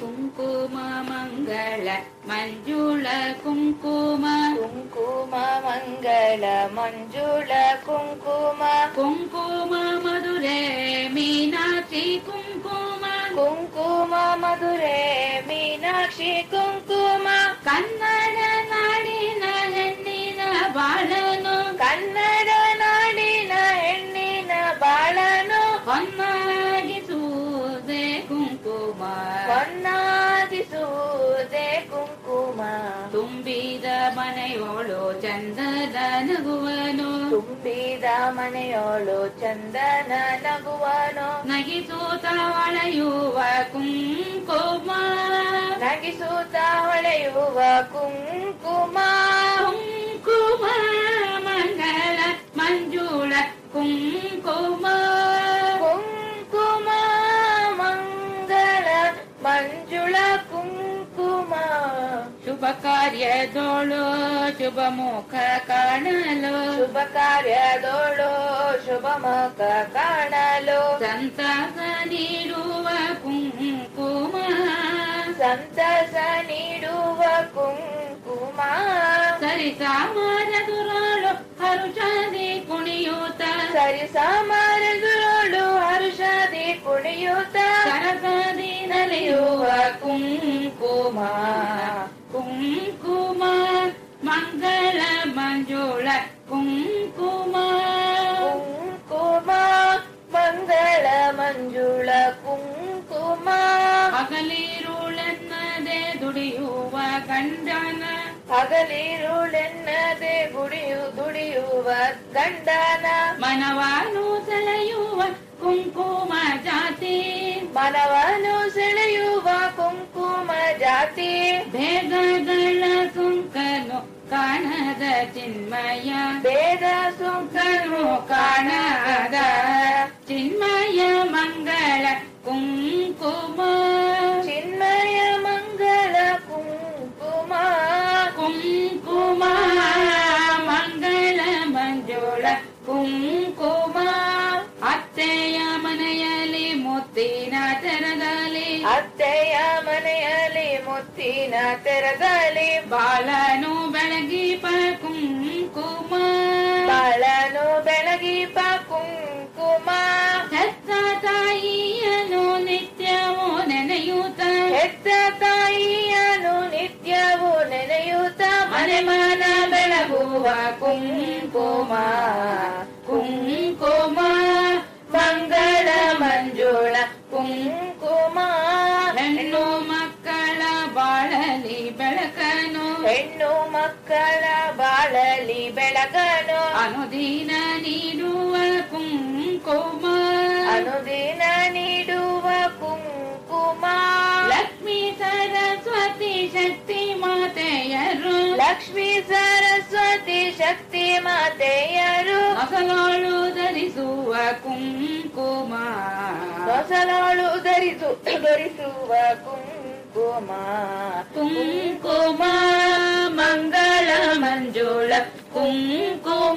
ಕುಂಕುಮ ಮಂಗಳ ಮಂಜುಳ ಕುಂಕುಮ ಕುಂಕುಮ ಮಂಗಳ ಮಂಜುಳ ಕುಂಕುಮ ಕುಂಕುಮ ಮಧುರೆ ಮೀನಾಕ್ಷಿ ಕುಂಕುಮ ಕುಂಕುಮ ಮಧುರೆ ಮೀನಾಕ್ಷಿ ಕುಂಕುಮ ಕನ್ನಡ ನಾಡಿನ ಹೆಣ್ಣಿನ ಬಾಳನು ಕನ್ನಡ ನಾಡಿನ ಹೆಣ್ಣಿನ ಬಾಳನು ಹೊನ್ನಾಗಿಸುವುದೇ ಕುಂಕುಮ ಮನೆಯೋಳು ಚಂದನ ನಗುವನು. ತುಂಬಿದ ಮನೆಯೋಳು ಚಂದನ ನಗುವನು. ನಗಿಸೂತ ಹೊಳೆಯುವ ಕುಂಕುಮ. ನಗಿಸೂತ ಹೊಳೆಯುವ ಕುಂಕುಮ. ಕುಂಕುಮ ಮಂಗಳ ಮಂಜುಳ ಕುಂಕುಮ ಕಾರ್ಯದೋಳು ಶುಭ ಮುಖ ಕಾಣಲು ಶುಭ ಕಾರ್ಯದೋಳು ಶುಭ ಮುಖ ಕಾಣಲು ಸಂತಾಸ ನೀಡುವ ಕುಂಕುಮ ಸಂತಸ ನೀಡುವ ಕುಂಕುಮ ಸರಿಸಾಮರದುರಾಳು ಹರುಷಾದಿ ಕುಣಿಯೂತ ಸರಿ ಸಾಮರಗಳು ಹರುಷದಿ ಕುಣಿಯುತ್ತ ಸರಸದಿ ನಲಿಯುವ ಕುಂಕುಮ ಕುಂಕುಮ ಮಂಗಳ ಮಂಜುಳ ಕುಂಕುಮ ಕುಂಕುಮ ಮಂಗಳ ಮಂಜುಳ ಕುಂಕುಮ ಹಗಲಿರುಳೆನ್ನದೆ ದುಡಿಯುವ ಗಂಡನ ಹಗಲಿರುಳೆನ್ನದೆ ಗುಡಿಯು ದುಡಿಯುವ ಗಂಡನ ಮನವಾನು ಸೆಳೆಯುವ ಕುಂಕುಮ ಜಾತಿ ಮನವನು ಸೆಳೆಯುವ ಕುಂಕುಮ ಜಾತಿ ಭೇದಗಳ ಸುಂಕನು ಕಾಣದ ಚಿನ್ಮಯ ಭೇದ ಸುಂಕನು ಕಾಣದ ಚಿನ್ಮಯ ಮಂಗಳ ಕುಂಕುಮ ಚಿನ್ಮಯ ಮಂಗಳ ಕುಂಕುಮ ಕುಂಕುಮ ಮಂಗಳ ಮಂಜುಳ ಕುಂಕುಮ ಅತ್ತೆಯ ಮನೆಯಲ್ಲಿ ಮುತ್ತಿನ ತೆರದಲ್ಲಿ ಅತ್ತೆಯ ಮನೆಯಲ್ಲಿ ಮುತ್ತಿನ ತೆರದಲ್ಲಿ ಬಾಲನು ಬೆಳಗಿಪ ಕುಂಕುಮ. ಬಾಲನು ಬೆಳಗಿ ಪ ಕುಂಕುಮ. ಹೆತ್ತ ತಾಯಿಯನು ನಿತ್ಯವೂ ನೆನೆಯೂತ ಹೆತ್ತ ತಾಯಿಯನು ನಿತ್ಯವೂ ನೆನೆಯುತ್ತ. ಮನೆ ಮನ ಬೆಳಗುವ ಕುಂಕುಮ. ಮಕ್ಕಳ ಬಾಳಲಿ ಬೆಳಗನು ಅನುದಿನ ನೀಡುವ ಕುಂಕುಮ. ಅನುದಿನ ನೀಡುವ ಕುಂಕುಮ. ಲಕ್ಷ್ಮೀ ಸರಸ್ವತಿ ಶಕ್ತಿ ಮಾತೆಯರು. ಲಕ್ಷ್ಮೀ ಸರಸ್ವತಿ ಶಕ್ತಿ ಮಾತೆಯರು. ಹೊಸಲೋಳು ಧರಿಸುವ ಕುಂಕುಮ. ಹೊಸಲೋಳು ಧರಿಸು ಧರಿಸುವ ಕುಂಕುಮ. ಕುಂಕುಮ ಮಂಗಳ cùng cô